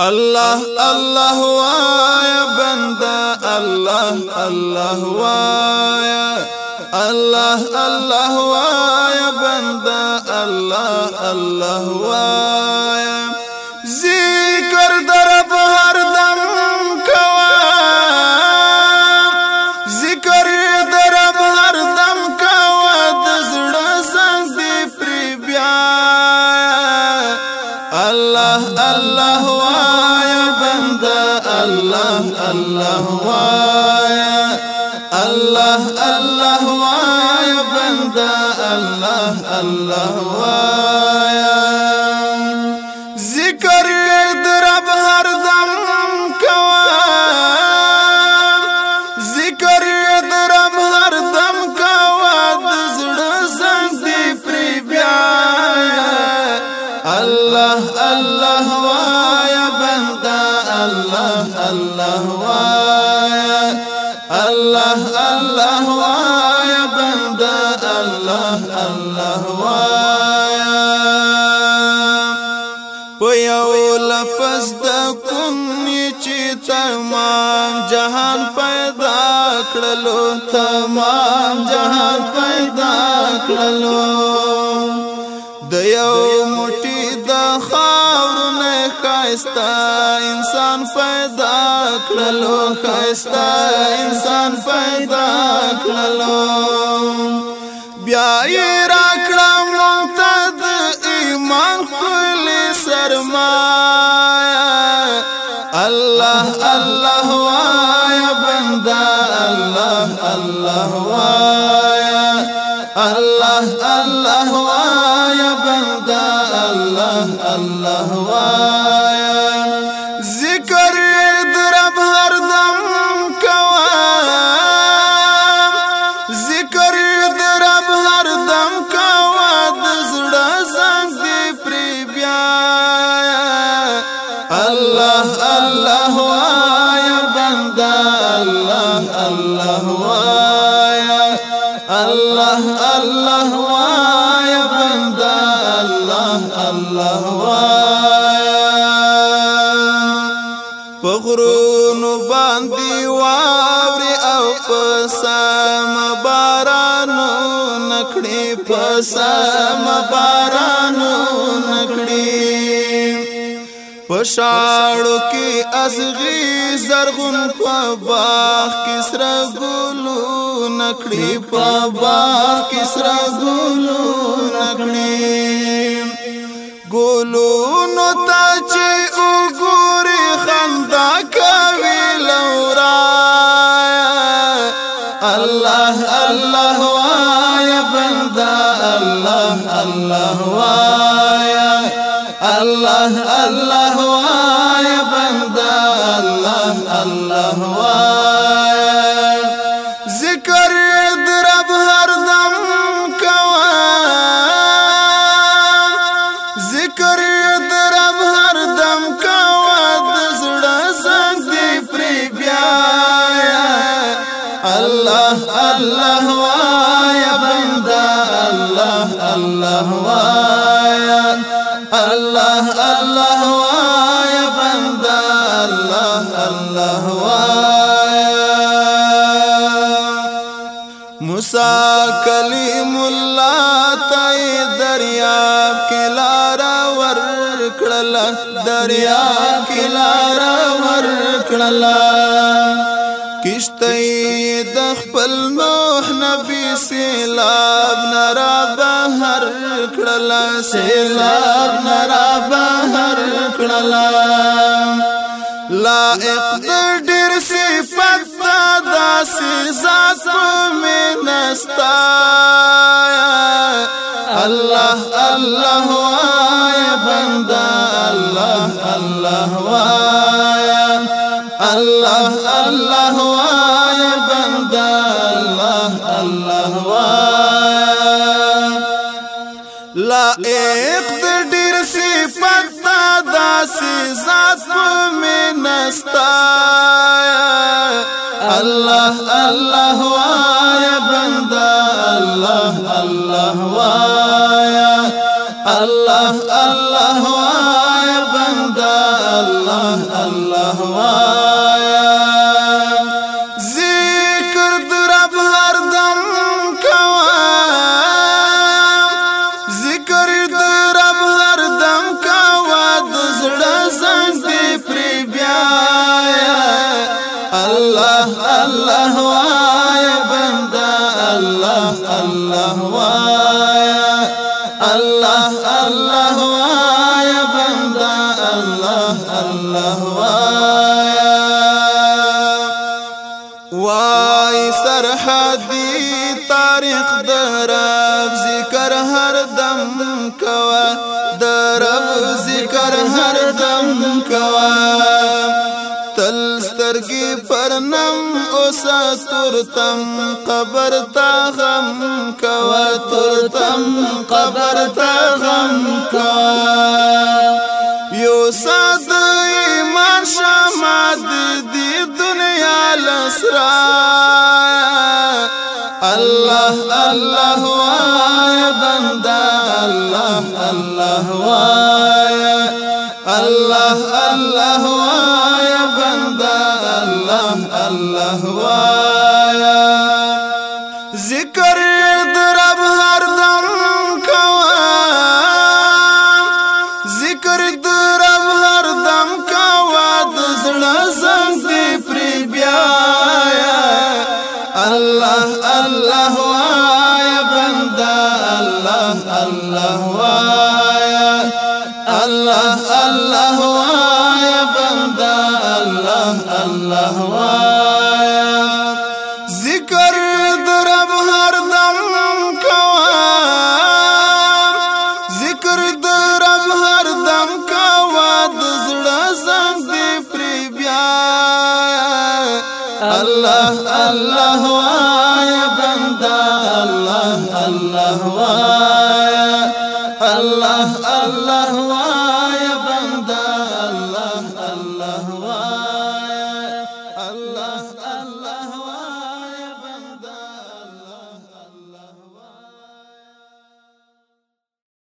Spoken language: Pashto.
الله الله وایا بندا الله الله وایا الله الله وایا بندا الله الله وایا ذکر در بهر دم کوا ذکر در بهر دم کوا د زړه دی بیا الله الله وایا الله الله وایا الله الله وایا بندا الله الله وایا ذکر در رب هر دم کوا ذکر در رب هر دم کوا د زړه څنګه دی پر بیا الله الله الله الله وایا الله الله وایا بندا الله الله وایا په یو لفظ د کوم چې تمام جهان پیدا کړلو تمام جهان پیدا کړلو د یو خستا انسان پیدا کړلو خستا انسان پیدا کړلو بیا یې را کړم ممتد ایمان خپل سرمایا الله الله وایا بندا الله الله وایا الله الله وایا الله الله وایا بندا الله الله وایا پغرونو باندې واوري او پسام بارانو نکړي پسام باران پشاړو کې ازغي زرغون په باغ کې سر ګلو نکړي په باغ کې سر ګلو نکړي ګلو نو تا چې وګوري خندا کوي لورا الله الله وایا بندا الله الله وایا الله الله وایا بندا الله الله وایا ذکر درب هر دم کوا ذکر درب هر دم کوا دسړه څنګه دی پری بیا الله الله وایا بندا الله الله وایا الله الله يا بند الله الله موسی کلیم الله تای دریاب کلارا ور کړل دریاب کلارا ور کړل کشتۍ د خپل نوح نبی سیلاب نرا کړلا سیلاب نرا بهر کړلا لا اقدر صفات دا سزات منستا الله الله وایا بندا الله الله وایا الله الله وایا لائق د ډیر صفات دا داسې ذات په منستا الله الله وایا بندا الله الله وایا مهوایا وای سرحدی تاریخ درب ذکر هر دم کوا درب ذکر هر دم کوا تل سترګي پرنم اوس ترتم قبر تا غم کوا ترتم قبر تا غم کوا یو ساده پریشان شما د دې دنیا لسرا الله الله وای بندا الله الله وای الله الله زړه څنګه دی پر بیا الله الله الله الله